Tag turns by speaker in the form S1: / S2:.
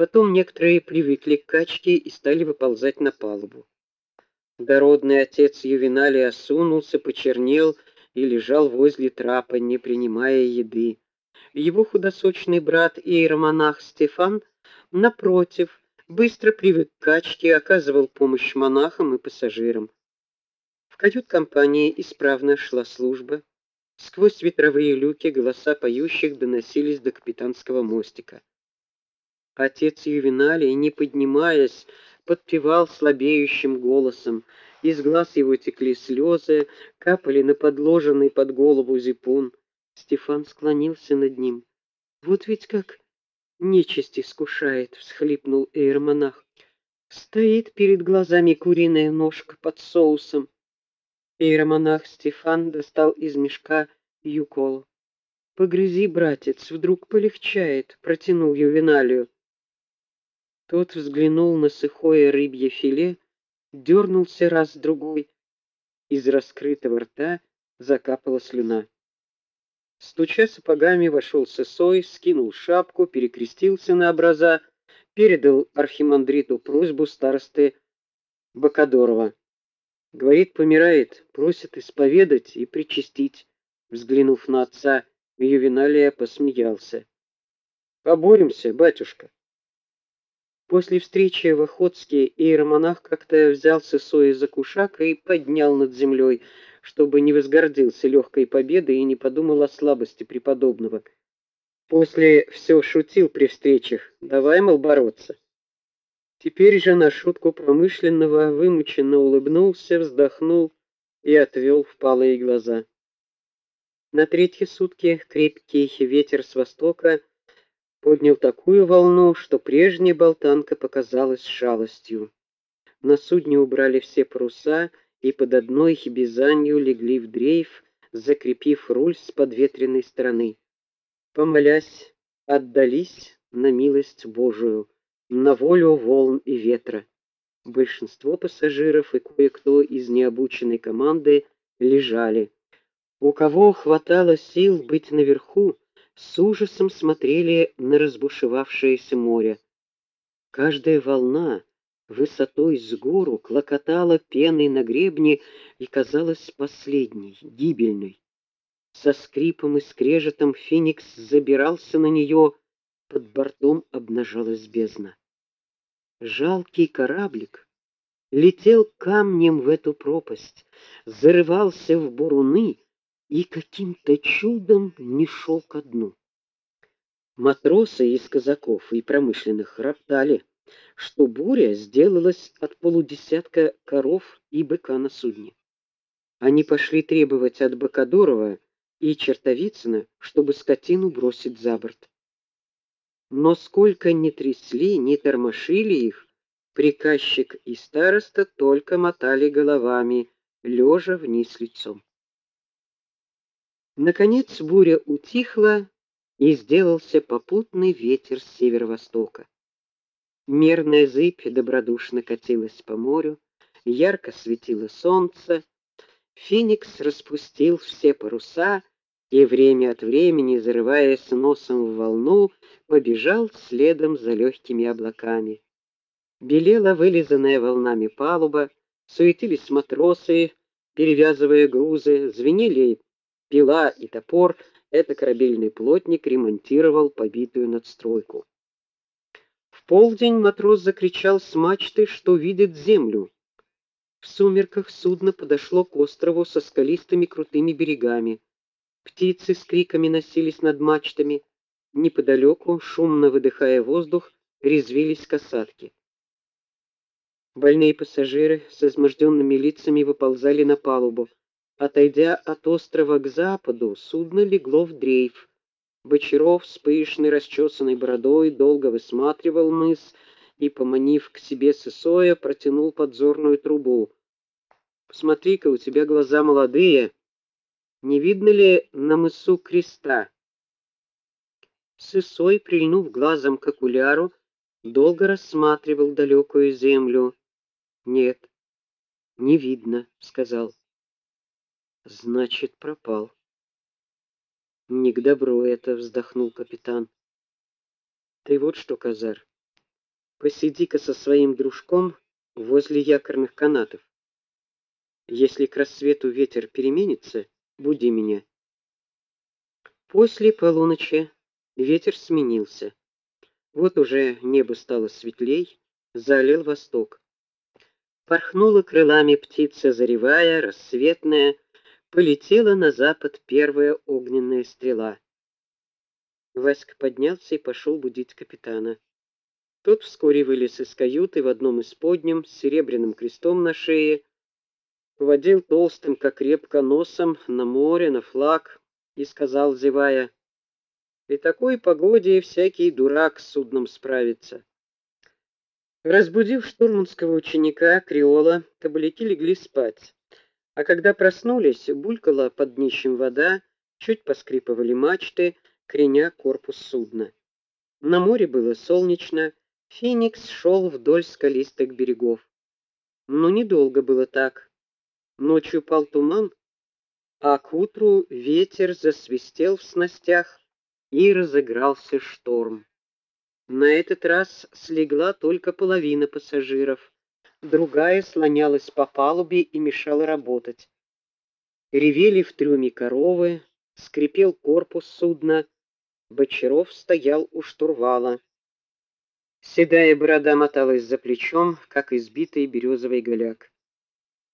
S1: Потом некоторые привыкли к качке и стали выползать на палубу. Дородный отец Ювеналий осунулся, почернел и лежал возле трапа, не принимая еды. Его худосочный брат иеромонах Стефан, напротив, быстро привык к качке, оказывал помощь монахам и пассажирам. В кают-компании исправно шла служба. Сквозь ветровые люки голоса поющих доносились до капитанского мостика. Отец Ювеналий, не поднимаясь, подпевал слабеющим голосом. Из глаз его текли слезы, капали на подложенный под голову зипун. Стефан склонился над ним. Вот ведь как нечисть искушает, всхлипнул иеромонах. Стоит перед глазами куриная ножка под соусом. Иеромонах Стефан достал из мешка юколу. Погрызи, братец, вдруг полегчает, протянул Ювеналию. Тот взглянул на сухое рыбье филе, дернулся раз другой, из раскрытого рта закапала слюна. Стуча сапогами, вошел Сысой, скинул шапку, перекрестился на образа, передал архимандриту просьбу старосты Бакадорова. Говорит, помирает, просит исповедать и причастить. Взглянув на отца, Ювеналия посмеялся. Поборемся, батюшка. После встречи в Охотске иеромонах как-то взялся Сои за кушак и поднял над землей, чтобы не возгордился легкой победой и не подумал о слабости преподобного. После все шутил при встречах. Давай, мол, бороться. Теперь же на шутку промышленного вымученно улыбнулся, вздохнул и отвел впалые глаза. На третьи сутки крепкий ветер с востока поднял такую волну, что прежняя болтанка показалась шалостью. На судне убрали все паруса и под одной хибизанью легли в дрейф, закрепив руль с подветренной стороны. Помолясь, отдались на милость Божию, на волю волн и ветра. Большинство пассажиров и кое-кто из необученной команды лежали. У кого хватало сил быть наверху, с ужасом смотрели на разбушевавшееся море. Каждая волна высотой с гору клокотала пеной на гребне и казалась последней, гибельной. Со скрипом и скрежетом Феникс забирался на нее, под бортом обнажалась бездна. Жалкий кораблик летел камнем в эту пропасть, зарывался в буруны, и каким-то чудом не шел ко дну. Матросы из казаков и промышленных роптали, что буря сделалась от полудесятка коров и быка на судне. Они пошли требовать от Бакадорова и Чертовицына, чтобы скотину бросить за борт. Но сколько ни трясли, ни тормошили их, приказчик и староста только мотали головами, лежа вниз лицом. Наконец буря утихла, и сделался попутный ветер с северо-востока. Мерная зыбь добродушно катилась по морю, ярко светило солнце. Феникс распустил все паруса и время от времени, зарываясь носом в волну, побежал следом за легкими облаками. Белела вылизанная волнами палуба, суетились матросы, перевязывая грузы, звенели пила и топор, это корабельный плотник ремонтировал побитую надстройку. В полдень матрос закричал с мачты, что видит землю. В сумерках судно подошло к острову со скалистыми крутыми берегами. Птицы с криками носились над мачтами. Неподалеку, шумно выдыхая воздух, резвились касатки. Больные пассажиры с изможденными лицами выползали на палубу. Отойдя от острова к западу, судно легло в дрейф. Бочаров с пышной расчесанной бородой долго высматривал мыс и, поманив к себе Сысоя, протянул подзорную трубу. Посмотри-ка, у тебя глаза молодые. Не видно ли на мысу креста? Сысой, прильнув глазом к окуляру, долго рассматривал далекую землю. Нет, не видно, сказал. Значит, пропал. Не к добру это, вздохнул капитан. Ты вот что, Казар, Посиди-ка со своим дружком возле якорных канатов. Если к рассвету ветер переменится, буди меня. После полуночи ветер сменился. Вот уже небо стало светлей, залил восток. Порхнула крылами птица заревая, рассветная, полетела на запад первая огненная стрела. Васька поднялся и пошел будить капитана. Тот вскоре вылез из каюты в одном из подням с серебряным крестом на шее, поводил толстым, как репка, носом на море, на флаг и сказал, зевая, «При такой погоде всякий дурак с судном справится». Разбудив штурманского ученика, Криола, кабаляки легли спать. А когда проснулись, булькала под днищем вода, чуть поскрипывали мачты, креня корпус судна. На море было солнечно, Феникс шел вдоль скалистых берегов. Но недолго было так. Ночью пал туман, а к утру ветер засвистел в снастях и разыгрался шторм. На этот раз слегла только половина пассажиров, другая слонялась по палубе и мешала работать. Ревели в трюме коровы, скрипел корпус судна, Бочаров стоял у штурвала. Седая борода моталась за плечом, как избитый березовый голяк.